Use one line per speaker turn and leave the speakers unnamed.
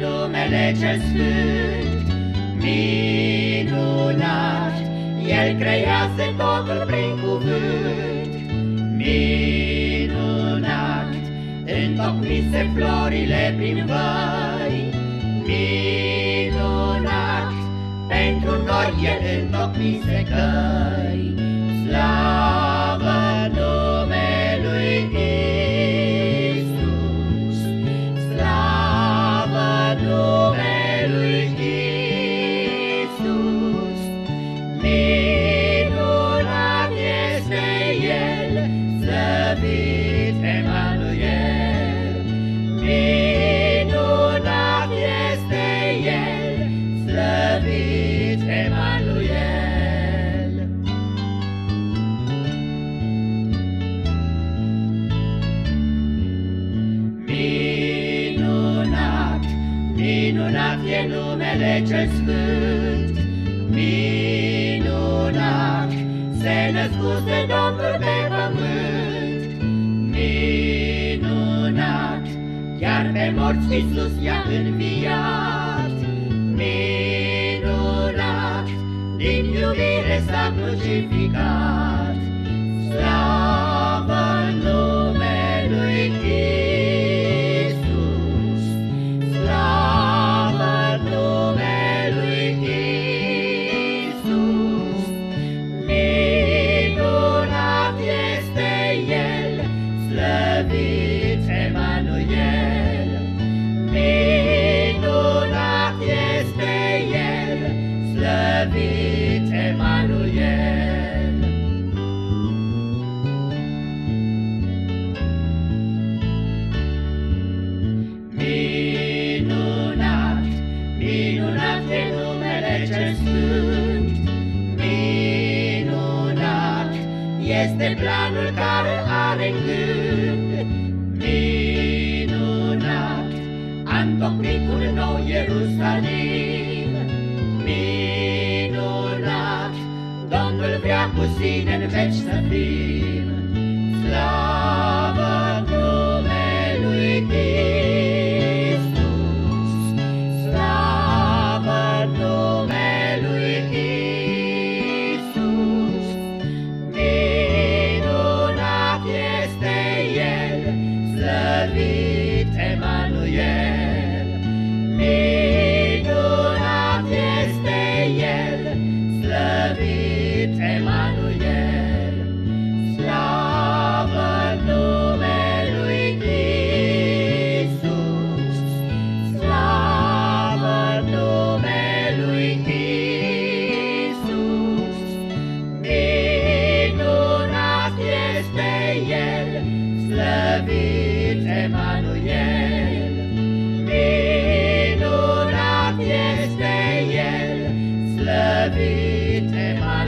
numele cel sfânt, minunat, El crease totul prin cuvânt, minunat, întocmise florile prin văi, minunat, pentru noi El întocmise căi, slavă Minunat e numele cel sfânt, minunat, se născuse Domnul pe pământ. Minunat, chiar pe morți Iisus i-a înviat. Minunat, din iubire s-a crucificat. Slăvit Emanuel. Minunat, minunat e numele cel sfânt, este planul care are gând, minunat, a întocmit un nou Ierusalim, cu sine în veci să fim. Slavă Emanuel, slavă numelui Iisus, slavă numelui Iisus, minunat este El, slăvit Emanuel, minunat este El, slăvit Emanuel.